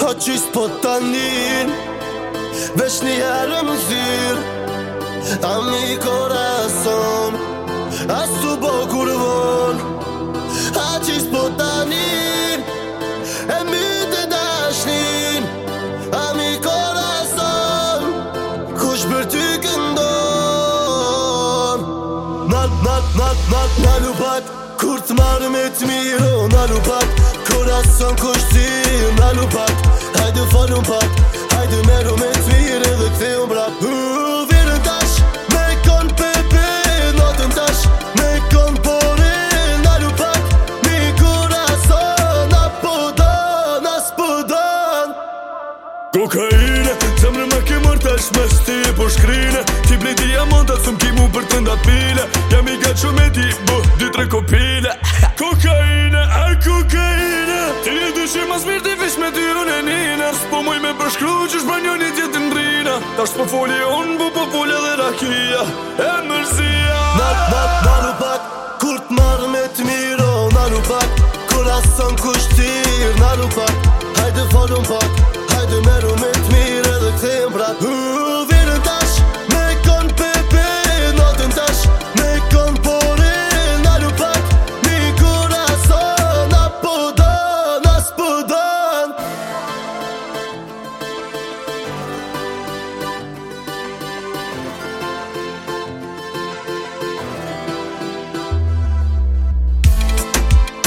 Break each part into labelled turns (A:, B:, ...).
A: Ho qysh po të njën Vesh një herë më zyr Ami kore asëm As të bo kur vën Ha qysh po të njën E mi të dashnin Ami kore Kush për ty këndon Nat, nat, nat, nat, nat, nalupat Kur të me të miro, nalupat Kur kush të në lupat dalun pak Hajde meru me të virë dhe këthe u mbra Virën tash, me kon pepe Notën tash, me kon pori Dalun pak, mi kura son Apo don, aspo
B: don Kokaine, zemrë me ke mërë tash Me sti e shkrine Ti bledi jam onda, thëm ki mu për të pile Jam i gaqë me ti, bëh, di vish me dyru në nina Së po muj me përshkru që shba një një tjetë në rina Ta shpo foli unë bu po foli edhe rakia E mërzia Nat, nat, na në pak Kur
A: të marrë me të miro Na në pak Kur asëm kushtir Na në pak Hajde falu pak Hajde meru me të mirë edhe këtë e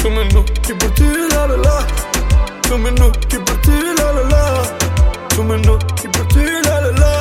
B: Tu me nuk ti për la la la Tu la la la Tu la la la